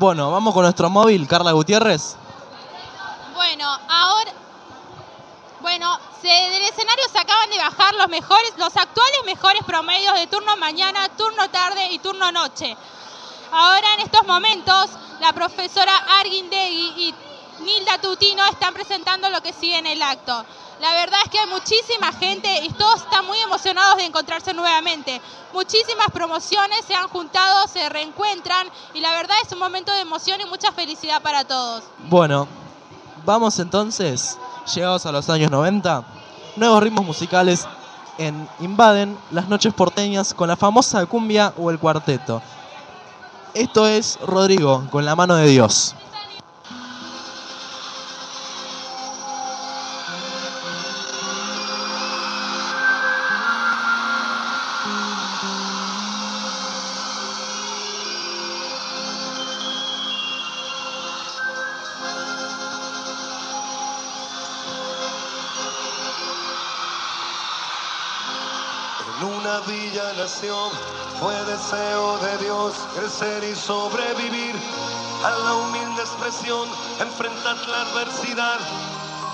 Bueno, vamos con nuestro móvil, Carla Gutiérrez. Bueno, ahora. Bueno, del escenario se acaban de bajar los mejores, los actuales mejores promedios de turno mañana, turno tarde y turno noche. Ahora en estos momentos, la profesora Arguindegui y Nilda Tutino están presentando lo que sigue en el acto. La verdad es que hay muchísima gente y todos están muy emocionados de encontrarse nuevamente. Muchísimas promociones se han juntado, se reencuentran y la verdad es un momento de emoción y mucha felicidad para todos. Bueno, vamos entonces, llegados a los años 90, nuevos ritmos musicales en invaden las noches porteñas con la famosa cumbia o el cuarteto. Esto es Rodrigo, con la mano de Dios. En una villa nació, fue deseo de Dios crecer y sobrevivir a la humilde expresión, enfrentar la adversidad,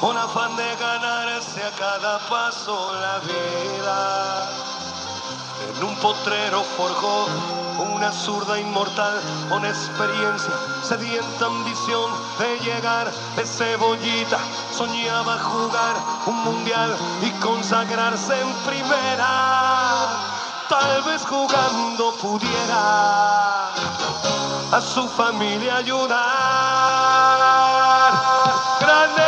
con afán de ganarse a cada paso la vida. En un potrero forjó una zurda inmortal con experiencia, sedienta ambición de llegar de cebollita. Soñaba jugar un mundial y consagrarse en primera. Tal vez jugando pudiera a su familia ayudar. ¡Grande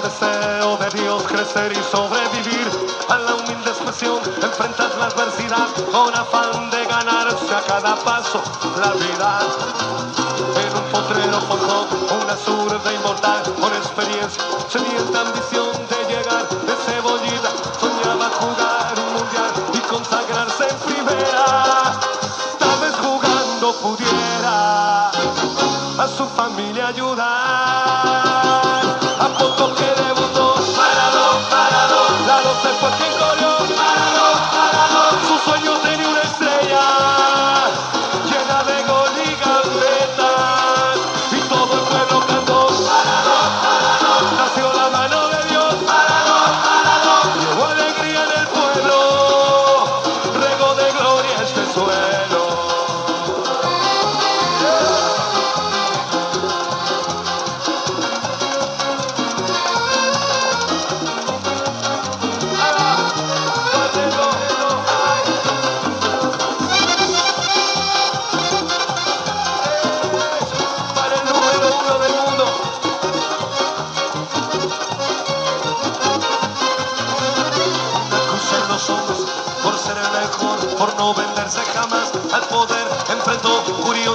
deseo de Dios crecer y sobrevivir a la humilde expresión, enfrentar la adversidad con afán de ganarse a cada paso la vida. En un potrero forjó una zurda inmortal con experiencia, sedienta ambición de llegar de cebollita. Soñaba jugar un mundial y consagrarse en primera. Tal vez jugando pudiera a su familia ayudar.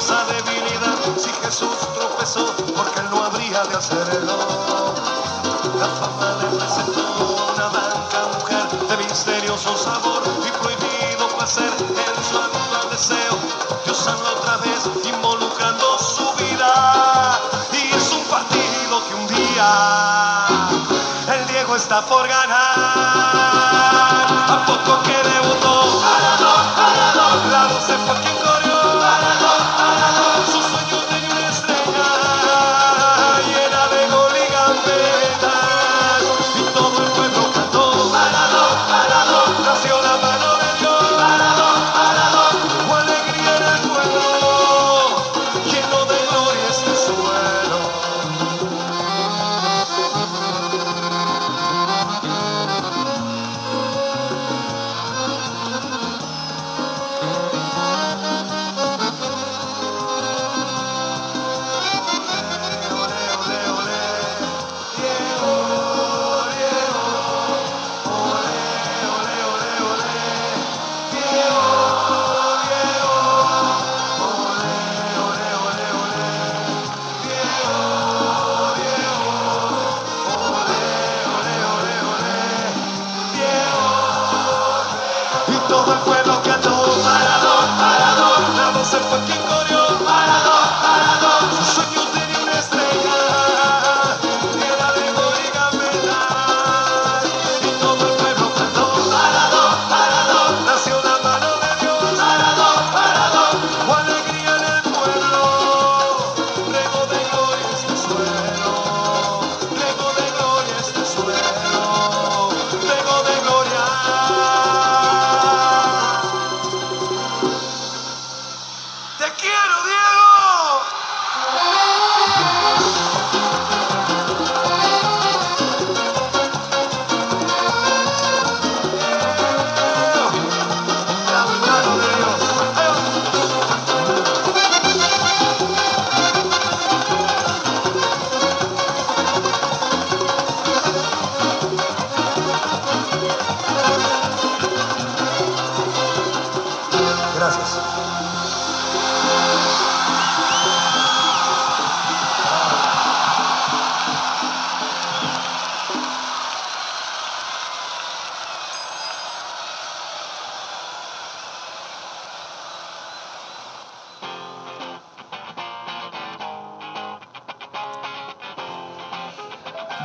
Curiosa debilidad. Si Jesús tropezó, porque él no habría de hacerlo. La fama le presentó una blanca mujer de misterioso sabor y prohibido placer en su actual deseo. Dios habla otra vez involucrando su vida y es un partido que un día el Diego está por ganar. A poco que debutó, la 12 fue quien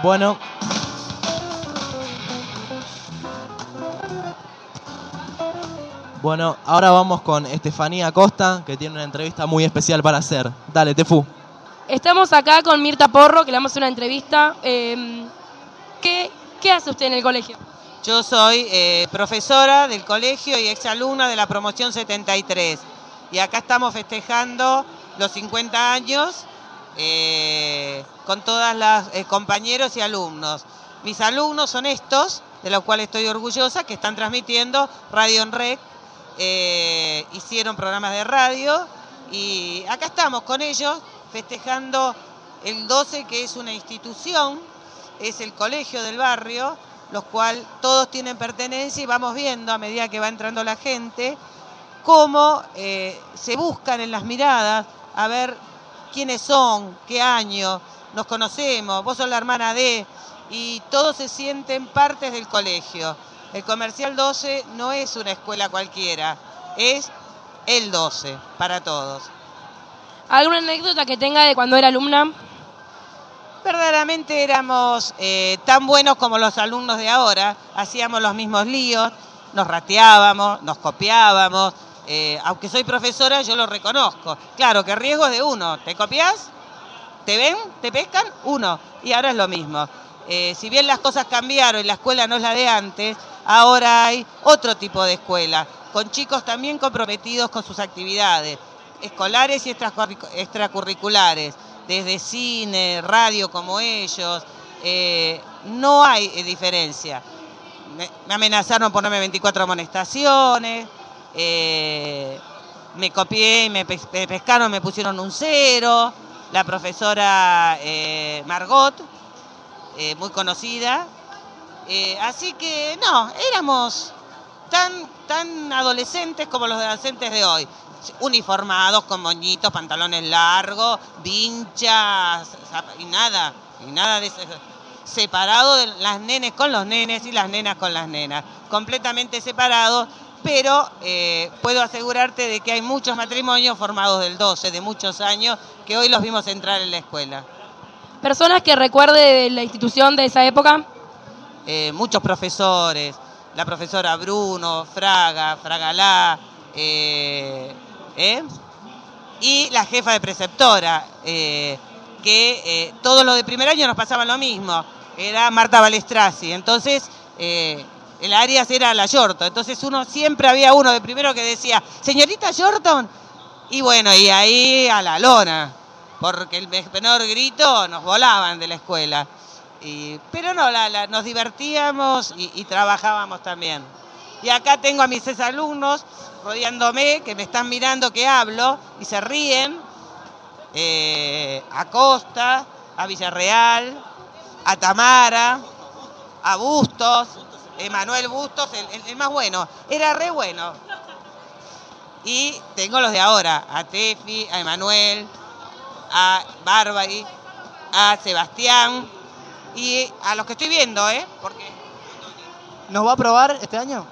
Bueno. Bueno, ahora vamos con Estefanía Costa, que tiene una entrevista muy especial para hacer. Dale, Tefu. Estamos acá con Mirta Porro, que le damos una entrevista. Eh, ¿qué, ¿Qué hace usted en el colegio? Yo soy eh, profesora del colegio y exalumna de la promoción 73. Y acá estamos festejando los 50 años eh, con todas las eh, compañeros y alumnos. Mis alumnos son estos, de los cuales estoy orgullosa, que están transmitiendo Radio en Rec. eh, hicieron programas de radio y acá estamos con ellos festejando el 12, que es una institución, es el colegio del barrio, los cuales todos tienen pertenencia y vamos viendo a medida que va entrando la gente cómo se buscan en las miradas a ver quiénes son, qué año, nos conocemos, vos sos la hermana de, y todos se sienten partes del colegio. El Comercial 12 no es una escuela cualquiera, es el 12 para todos. ¿Alguna anécdota que tenga de cuando era alumna? Verdaderamente éramos eh, tan buenos como los alumnos de ahora, hacíamos los mismos líos, nos rateábamos, nos copiábamos. Eh, aunque soy profesora, yo lo reconozco. Claro que riesgo es de uno. ¿Te copias? ¿Te ven? ¿Te pescan? Uno. Y ahora es lo mismo. Eh, si bien las cosas cambiaron y la escuela no es la de antes, ahora hay otro tipo de escuela, con chicos también comprometidos con sus actividades escolares y extracurricu- extracurriculares, desde cine, radio como ellos. eh, no hay diferencia. Me amenazaron ponerme 24 amonestaciones, eh, me copié y me, pes- me pescaron, me pusieron un cero. La profesora eh, Margot, eh, muy conocida. Así que no, éramos tan, tan adolescentes como los adolescentes de hoy. Uniformados, con moñitos, pantalones largos, vinchas, y nada, y nada de. Separado de las nenes con los nenes y las nenas con las nenas. Completamente separados, pero eh, puedo asegurarte de que hay muchos matrimonios formados del 12, de muchos años, que hoy los vimos entrar en la escuela. ¿Personas que recuerde de la institución de esa época? eh, muchos profesores, la profesora Bruno, Fraga, Fragalá, eh, ¿eh? y la jefa de preceptora, que todos los de primer año nos pasaban lo mismo, era Marta Balestrasi, entonces el Arias era la Yorton, entonces uno siempre había uno de primero que decía, señorita Yorton, y bueno, y ahí a la lona, porque el menor grito nos volaban de la escuela. Y- pero no, la- nos divertíamos y, trabajábamos también. Y acá tengo a mis alumnos rodeándome, que me están mirando que hablo y se ríen. Eh, a Costa, a Villarreal, a Tamara, a Bustos, Emanuel Bustos, el, el- el más bueno. Era re bueno. Y tengo los de ahora, a Tefi, a Emanuel, a Barbary, a Sebastián y a los que estoy viendo, ¿eh? Porque ¿Nos va a aprobar este año?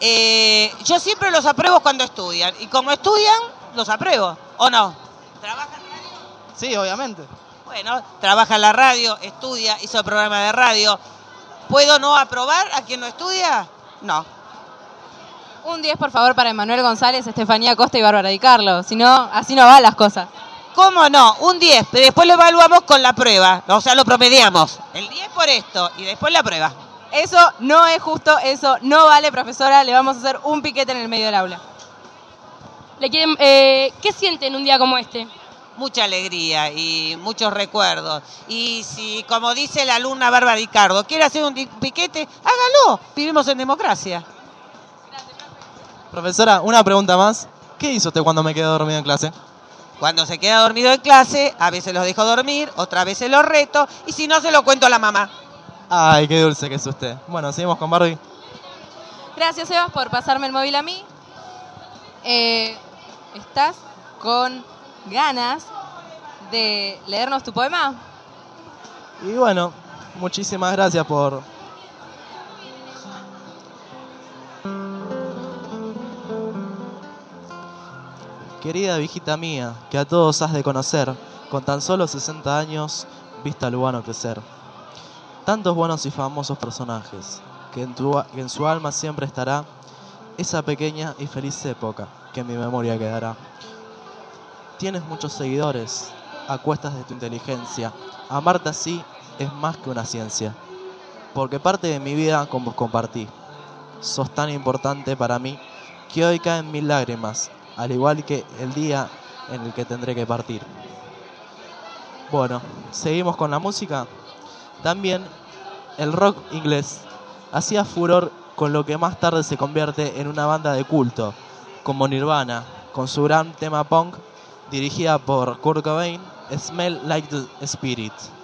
eh, yo siempre los apruebo cuando estudian. Y como estudian, los apruebo. ¿O no? ¿Trabaja en radio? Sí, obviamente. Bueno, trabaja en la radio, estudia, hizo programa de radio. ¿Puedo no aprobar a quien no estudia? No. Un 10, por favor, para Emanuel González, Estefanía Costa y Bárbara Di Carlos. Si no, así no van las cosas. ¿Cómo no? Un 10, pero después lo evaluamos con la prueba. O sea, lo promediamos. El 10 por esto y después la prueba. Eso no es justo, eso no vale, profesora. Le vamos a hacer un piquete en el medio del aula. ¿Le quieren, eh, ¿Qué sienten un día como este? Mucha alegría y muchos recuerdos. Y si, como dice la alumna Bárbara Ricardo, quiere hacer un piquete, hágalo. Vivimos en democracia. Profesora, una pregunta más. ¿Qué hizo usted cuando me quedé dormido en clase? Cuando se queda dormido en clase, a veces los dejo dormir, otras veces los reto, y si no, se lo cuento a la mamá. Ay, qué dulce que es usted. Bueno, seguimos con Barbie. Gracias, Sebas, por pasarme el móvil a mí. Eh, ¿Estás con ganas de leernos tu poema? Y bueno, muchísimas gracias por... Querida viejita mía, que a todos has de conocer, con tan solo 60 años, vista a Lugano crecer. Tantos buenos y famosos personajes, que en su alma siempre estará esa pequeña y feliz época que en mi memoria quedará. Tienes muchos seguidores a cuestas de tu inteligencia. Amarte así es más que una ciencia, porque parte de mi vida con vos compartí. Sos tan importante para mí que hoy caen mil lágrimas, al igual que el día en el que tendré que partir. Bueno, seguimos con la música. También el rock inglés hacía furor con lo que más tarde se convierte en una banda de culto, como Nirvana, con su gran tema punk dirigida por Kurt Cobain, Smell Like the Spirit.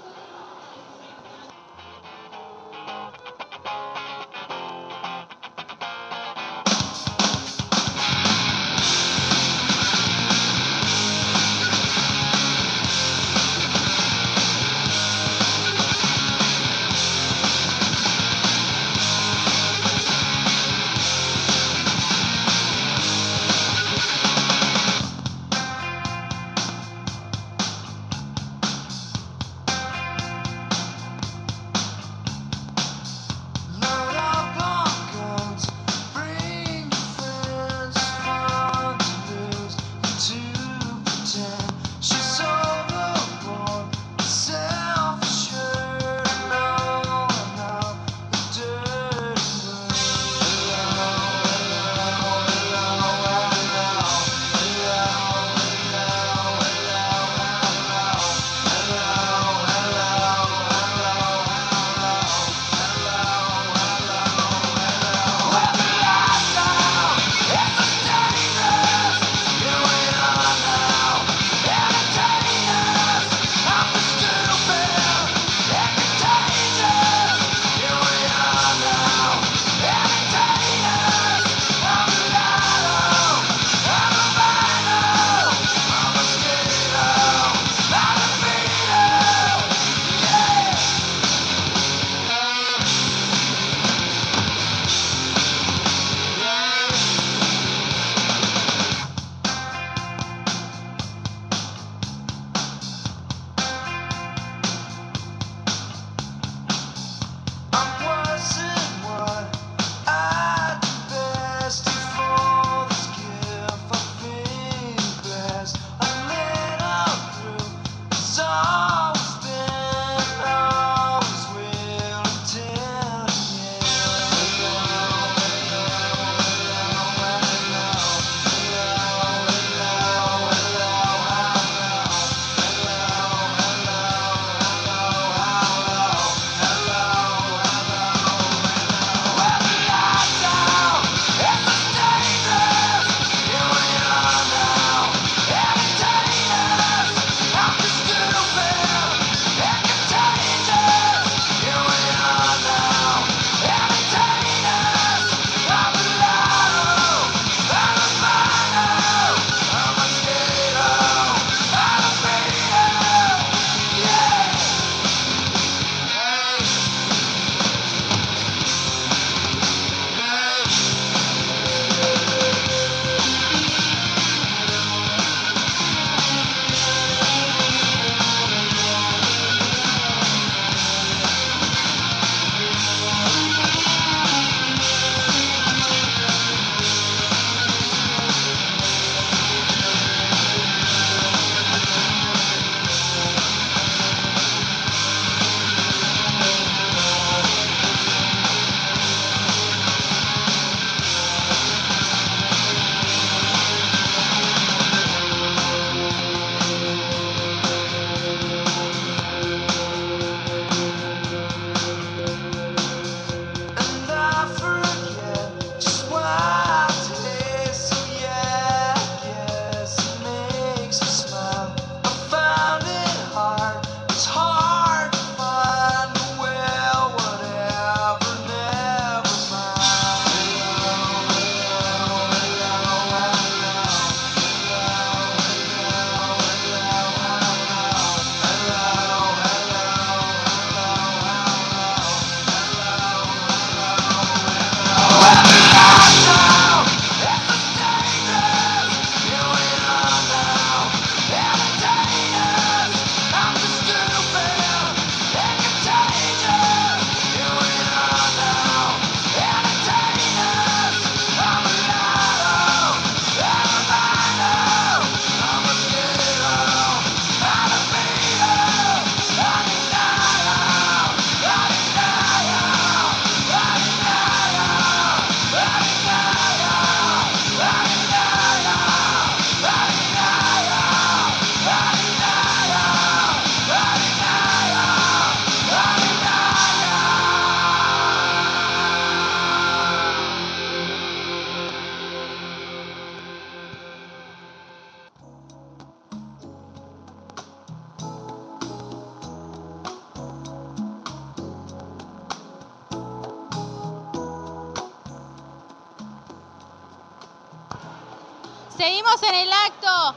Seguimos en el acto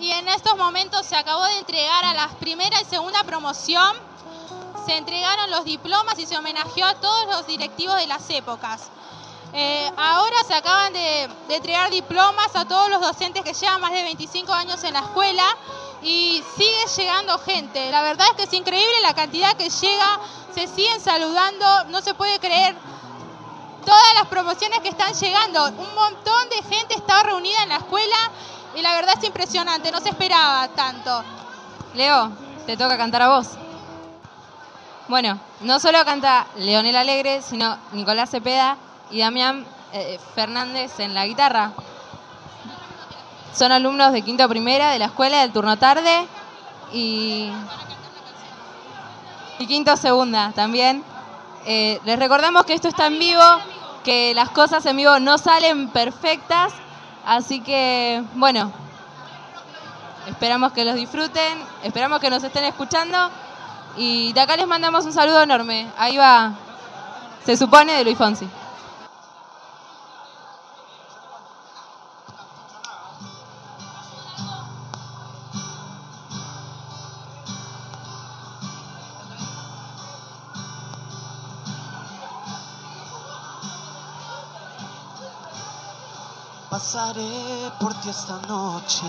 y en estos momentos se acabó de entregar a la primera y segunda promoción. Se entregaron los diplomas y se homenajeó a todos los directivos de las épocas. Eh, ahora se acaban de, de entregar diplomas a todos los docentes que llevan más de 25 años en la escuela y sigue llegando gente. La verdad es que es increíble la cantidad que llega, se siguen saludando, no se puede creer todas las promociones que están llegando. Un montón de gente está reunida en la escuela y la verdad es impresionante, no se esperaba tanto. Leo, te toca cantar a vos. Bueno, no solo canta Leonel Alegre, sino Nicolás Cepeda y Damián eh, Fernández en la guitarra. Son alumnos de quinto primera de la escuela del turno tarde y, y quinto segunda también. Eh, les recordamos que esto está en vivo, que las cosas en vivo no salen perfectas, así que bueno, esperamos que los disfruten, esperamos que nos estén escuchando y de acá les mandamos un saludo enorme. Ahí va, se supone, de Luis Fonsi. Por ti esta noche.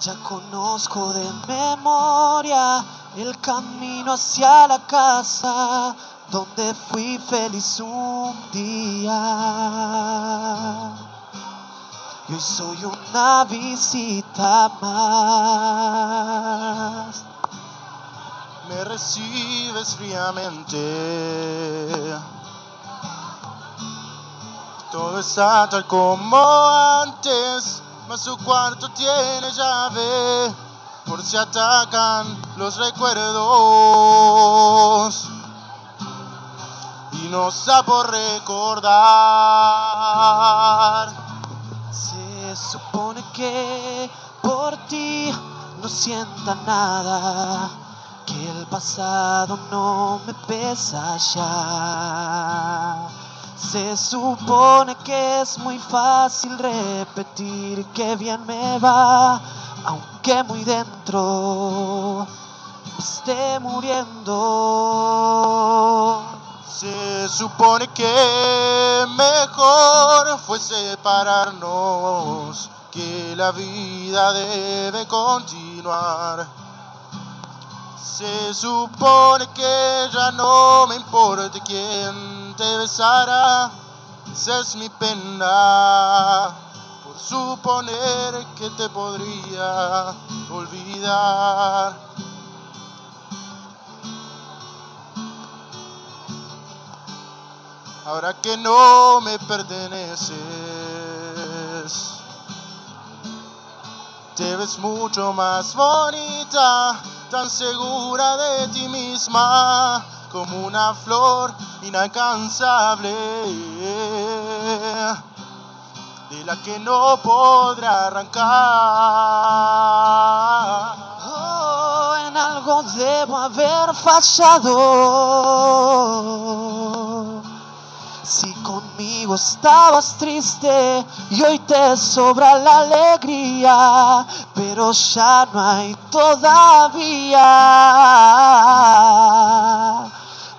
Ya conozco de memoria el camino hacia la casa donde fui feliz un día. Y hoy soy una visita más. Me recibes fríamente. Todo está tal como antes, mas su cuarto tiene llave por si atacan los recuerdos. Y nos da por recordar. Se supone que por ti no sienta nada, que el pasado no me pesa ya. Se supone que es muy fácil repetir que bien me va, aunque muy dentro esté muriendo. Se supone que mejor fue separarnos, que la vida debe continuar. Se supone que ya no me importa quién te besara, esa es mi pena, por suponer que te podría olvidar. ahora que no me perteneces. Te ves mucho más bonita, tan segura de ti misma, como una flor inalcanzable, de la que no podrá arrancar. Oh, en algo debo haber fallado. Si conmigo estabas triste y hoy te sobra la alegría, pero ya no hay todavía.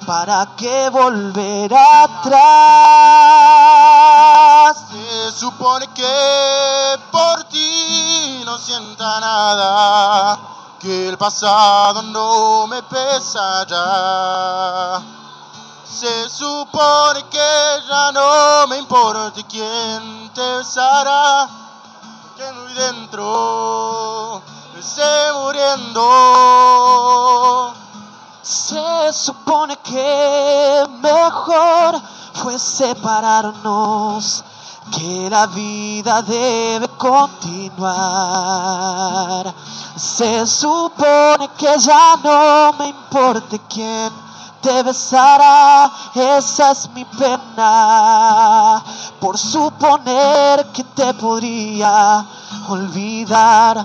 ¿Para qué volver atrás? Se supone que por ti no sienta nada, que el pasado no me pesa ya. Se supone que ya no me importa quién te besará, que muy dentro me esté muriendo. Se supone que mejor fue separarnos, que la vida debe continuar. Se supone que ya no me importe quién te besará, esa es mi pena, por suponer que te podría olvidar.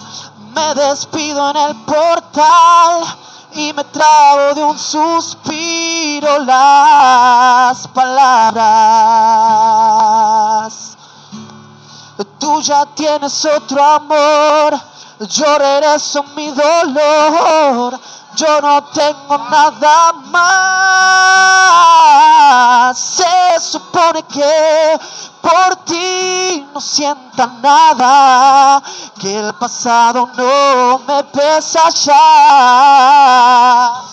Me despido en el portal y me trago de un suspiro las palabras. Tú ya tienes otro amor, yo regreso mi dolor yo no tengo nada más. Se supone que por ti no sienta nada, que el pasado no me pesa ya.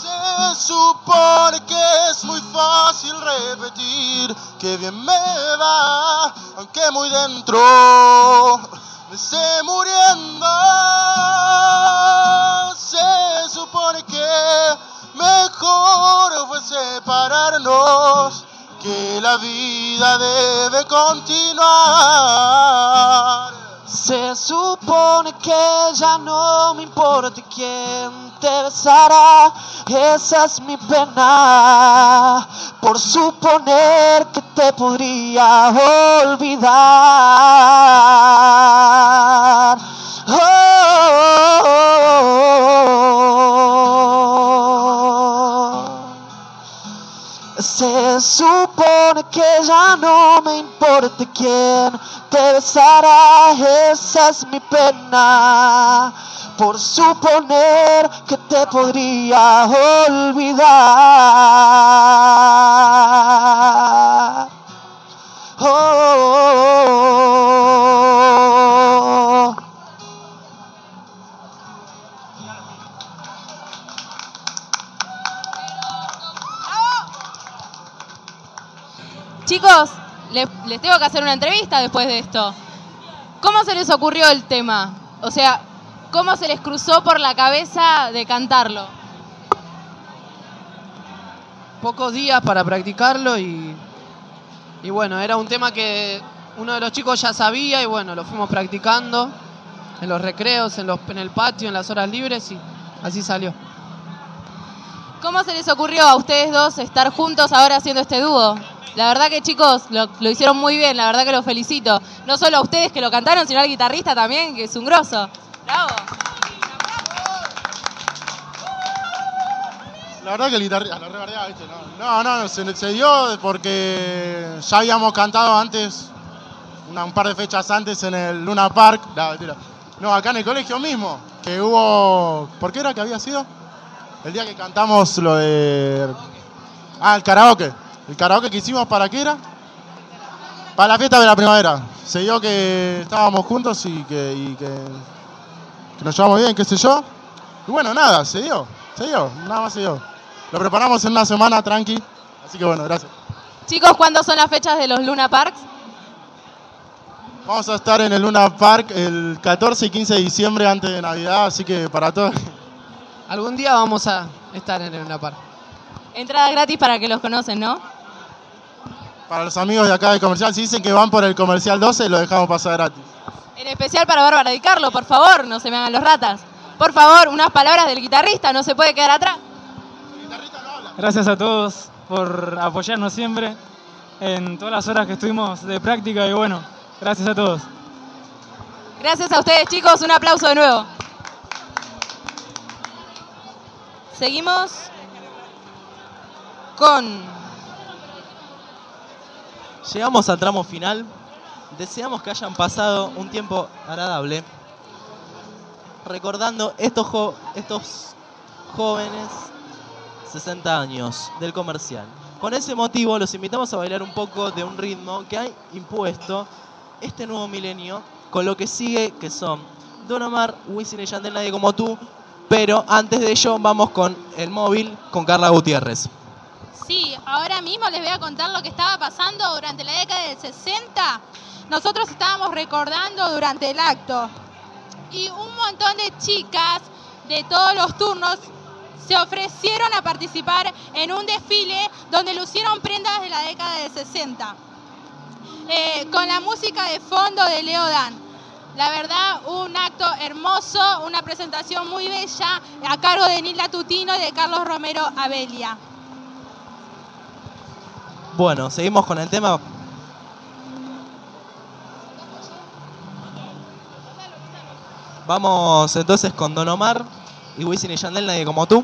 Se supone que es muy fácil repetir que bien me va, aunque muy dentro esté muriendo. Se supone que mejor fue separarnos, que la vida debe continuar. Se supone que ya no me importa quién te besará, esa es mi pena, por suponer que te podría olvidar. Importa quién te besará, esa es mi pena, por suponer que te podría olvidar. Oh. Chicos, le- les tengo que hacer una entrevista después de esto. ¿Cómo se les ocurrió el tema? O sea, ¿cómo se les cruzó por la cabeza de cantarlo? Pocos días para practicarlo y, y bueno, era un tema que uno de los chicos ya sabía y bueno, lo fuimos practicando en los recreos, en, los, en el patio, en las horas libres y así salió. ¿Cómo se les ocurrió a ustedes dos estar juntos ahora haciendo este dúo? La verdad que chicos, lo, hicieron muy bien, la verdad que los felicito. No solo a ustedes que lo cantaron, sino al guitarrista también, que es un grosso. Bravo. La verdad que el guitarrista, lo rebardeaba, ¿viste? No, no, se, dio porque ya habíamos cantado antes, un par de fechas antes en el Luna Park. No, acá en el colegio mismo, que hubo... ¿Por qué era que había sido? El día que cantamos lo de... Ah, el karaoke. El karaoke que hicimos para qué era? Para la fiesta de la primavera. Se dio que estábamos juntos y que, y que, que nos llevamos bien, qué sé yo. Y bueno, nada, se dio, se dio, nada más se dio. Lo preparamos en una semana tranqui, así que bueno, gracias. Chicos, ¿cuándo son las fechas de los Luna Parks? Vamos a estar en el Luna Park el 14 y 15 de diciembre antes de Navidad, así que para todos. Algún día vamos a estar en una par. Entrada gratis para que los conocen, ¿no? Para los amigos de acá del comercial, si dicen que van por el comercial 12, lo dejamos pasar gratis. En especial para Bárbara Di Carlo, por favor, no se me hagan los ratas. Por favor, unas palabras del guitarrista, no se puede quedar atrás. Gracias a todos por apoyarnos siempre en todas las horas que estuvimos de práctica y bueno, gracias a todos. Gracias a ustedes, chicos, un aplauso de nuevo. Seguimos con Llegamos al tramo final. Deseamos que hayan pasado un tiempo agradable. Recordando estos, estos jóvenes 60 años del comercial. Con ese motivo los invitamos a bailar un poco de un ritmo que ha impuesto este nuevo milenio con lo que sigue que son Don Omar, Wisin y Yandel, Nadie Como Tú. Pero antes de ello vamos con el móvil con Carla Gutiérrez. Sí, ahora mismo les voy a contar lo que estaba pasando durante la década del 60. Nosotros estábamos recordando durante el acto. Y un montón de chicas de todos los turnos se ofrecieron a participar en un desfile donde lucieron prendas de la década del 60. Eh, con la música de fondo de Leo Dan. La verdad, un acto hermoso, una presentación muy bella a cargo de Nilda Tutino y de Carlos Romero Abelia. Bueno, seguimos con el tema. Vamos entonces con Don Omar y Wisin y Yandel, nadie como tú.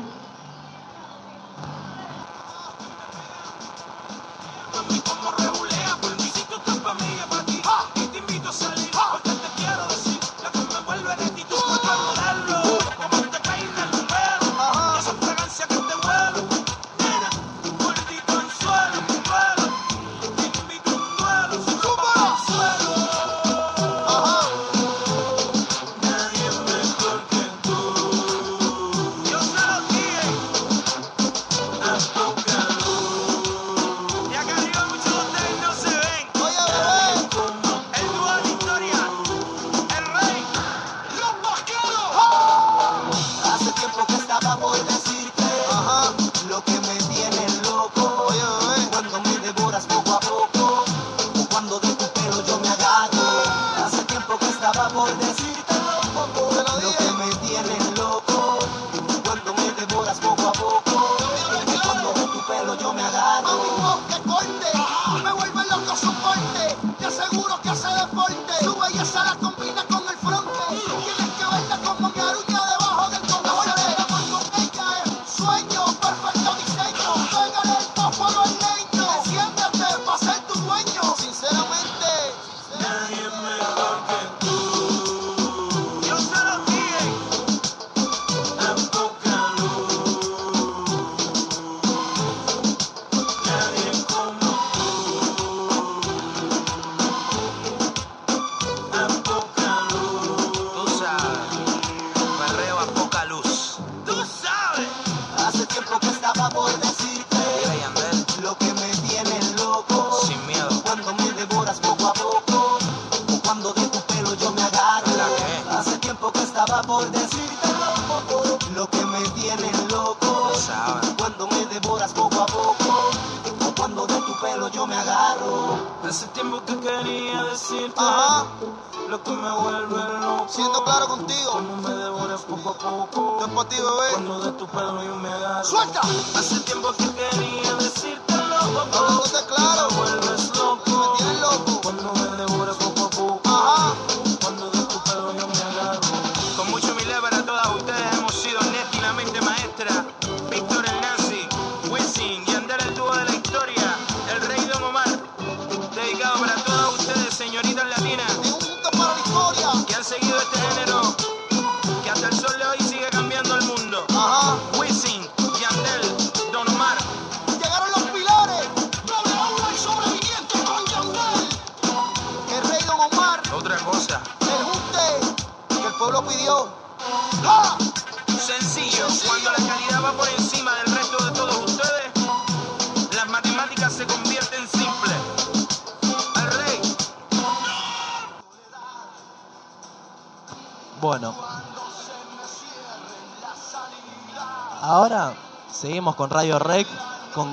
Con Radio Rec con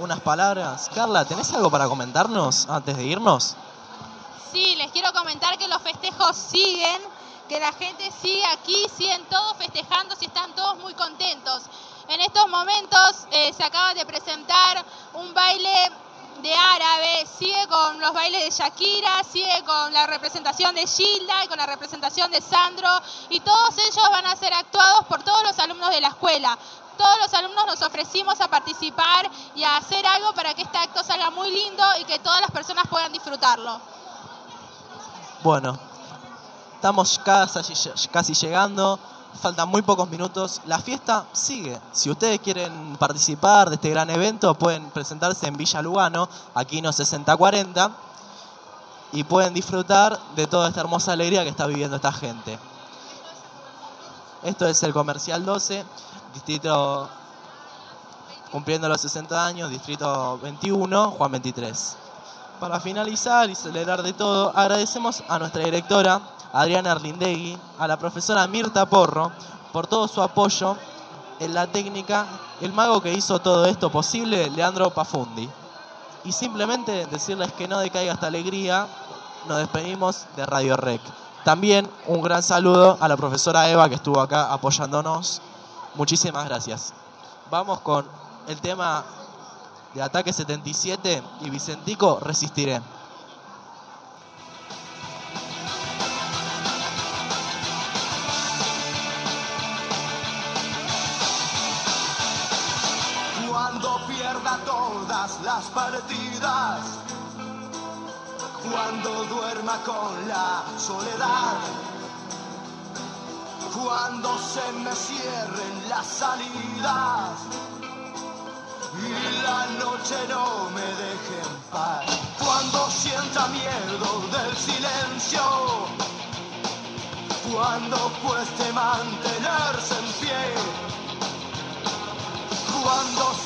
unas palabras. Carla, ¿tenés algo para comentarnos antes de irnos? Sí, les quiero comentar que los festejos siguen, que la gente sigue aquí, siguen todos festejando, y están todos muy contentos. En estos momentos eh, se acaba de presentar un baile de árabe, sigue con los bailes de Shakira, sigue con la representación de Gilda y con la representación de Sandro, y todos ellos van a ser actuados por todos los alumnos de la escuela. Todos los alumnos nos ofrecimos a participar y a hacer algo para que este acto salga muy lindo y que todas las personas puedan disfrutarlo. Bueno, estamos casi, llegando, faltan muy pocos minutos. La fiesta sigue. Si ustedes quieren participar de este gran evento, pueden presentarse en Villa Lugano, aquí no 6040, y pueden disfrutar de toda esta hermosa alegría que está viviendo esta gente. Esto es el Comercial 12, distrito cumpliendo los 60 años, distrito 21, Juan 23. Para finalizar y celebrar de todo, agradecemos a nuestra directora, Adriana Arlindegui, a la profesora Mirta Porro, por todo su apoyo en la técnica, el mago que hizo todo esto posible, Leandro Pafundi. Y simplemente decirles que no decaiga esta alegría, nos despedimos de Radio Rec. También un gran saludo a la profesora Eva que estuvo acá apoyándonos. Muchísimas gracias. Vamos con el tema de Ataque 77 y Vicentico Resistiré. Cuando pierda todas las partidas, cuando duerma con la soledad, cuando se me cierren las salidas y la noche no me deje en paz, cuando sienta miedo del silencio, cuando cueste mantenerse en pie cuando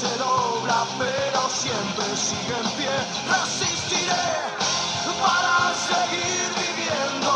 se dobla, pero siempre sigue en pie. Resistiré para seguir viviendo.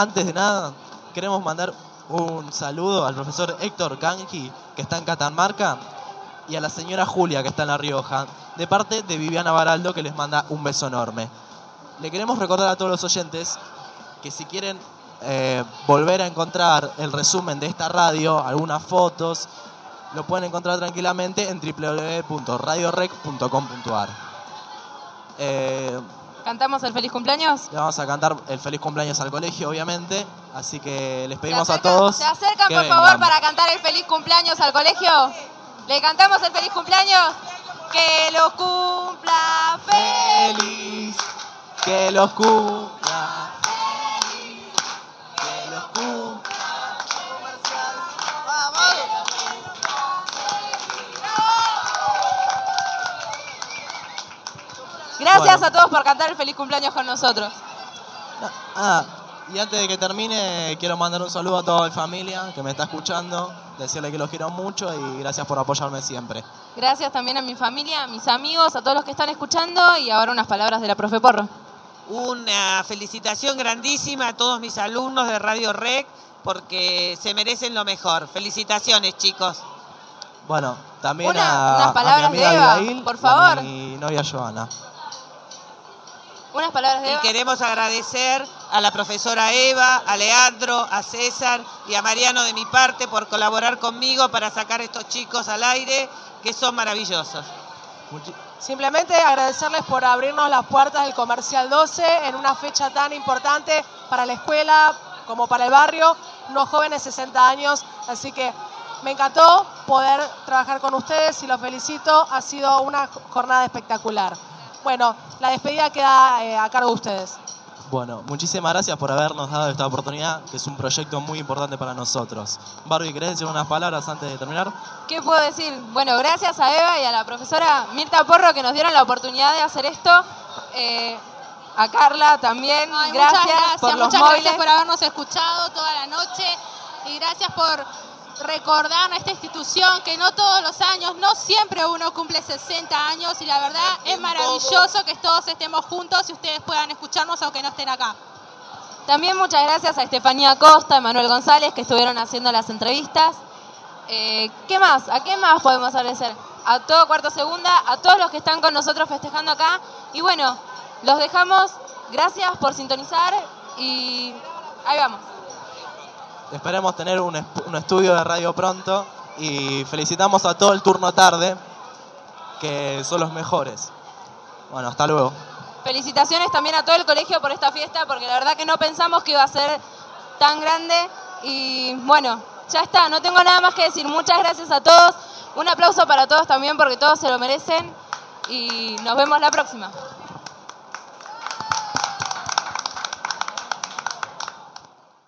Antes de nada, queremos mandar un saludo al profesor Héctor Kanji, que está en Catamarca, y a la señora Julia, que está en La Rioja, de parte de Viviana Baraldo, que les manda un beso enorme. Le queremos recordar a todos los oyentes que si quieren eh, volver a encontrar el resumen de esta radio, algunas fotos, lo pueden encontrar tranquilamente en www.radiorec.com.ar. ¿Cantamos el feliz cumpleaños? le vamos a cantar el feliz cumpleaños al colegio, obviamente. Así que les ¿Se pedimos a todos. ¿Se acercan, que por favor, vengan. para cantar el feliz cumpleaños al colegio? ¿Le cantamos el feliz cumpleaños? Que lo cumpla feliz. Que los cumpla. Gracias Bueno. a todos por cantar el feliz cumpleaños con nosotros. Ah, y antes de que termine, quiero mandar un saludo a toda mi familia que me está escuchando. Decirle que los quiero mucho y gracias por apoyarme siempre. Gracias también a mi familia, a mis amigos, a todos los que están escuchando y ahora unas palabras de la profe Porro. Una felicitación grandísima a todos mis alumnos de Radio Rec porque se merecen lo mejor. Felicitaciones, chicos. Bueno, también Una- a, unas a mi palabras amiga de Eva, Abigail por y a favor. mi novia Joana. Unas palabras de Y queremos agradecer a la profesora Eva, a Leandro, a César y a Mariano de mi parte por colaborar conmigo para sacar a estos chicos al aire, que son maravillosos. Simplemente agradecerles por abrirnos las puertas del Comercial 12 en una fecha tan importante para la escuela como para el barrio, unos jóvenes 60 años, así que me encantó poder trabajar con ustedes y los felicito, ha sido una jornada espectacular. Bueno, la despedida queda eh, a cargo de ustedes. Bueno, muchísimas gracias por habernos dado esta oportunidad, que es un proyecto muy importante para nosotros. Barbie, ¿querés decir unas palabras antes de terminar? ¿Qué puedo decir? Bueno, gracias a Eva y a la profesora Mirta Porro que nos dieron la oportunidad de hacer esto. Eh, a Carla también, Ay, gracias, muchas gracias, por los muchas móviles. gracias por habernos escuchado toda la noche y gracias por recordar a esta institución que no todos los años, no siempre uno cumple 60 años y la verdad es maravilloso que todos estemos juntos y ustedes puedan escucharnos aunque no estén acá. También muchas gracias a Estefanía Costa, a Manuel González, que estuvieron haciendo las entrevistas. Eh, ¿Qué más? ¿A qué más podemos agradecer? A todo Cuarto Segunda, a todos los que están con nosotros festejando acá. Y bueno, los dejamos. Gracias por sintonizar y ahí vamos. Esperemos tener un, un estudio de radio pronto y felicitamos a todo el turno tarde que son los mejores. Bueno, hasta luego. Felicitaciones también a todo el colegio por esta fiesta, porque la verdad que no pensamos que iba a ser tan grande. Y bueno, ya está, no tengo nada más que decir. Muchas gracias a todos. Un aplauso para todos también, porque todos se lo merecen. Y nos vemos la próxima.